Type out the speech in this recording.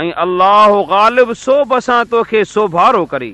۽ الله غالب سوڀ سان توکي سوڀارو ڪري.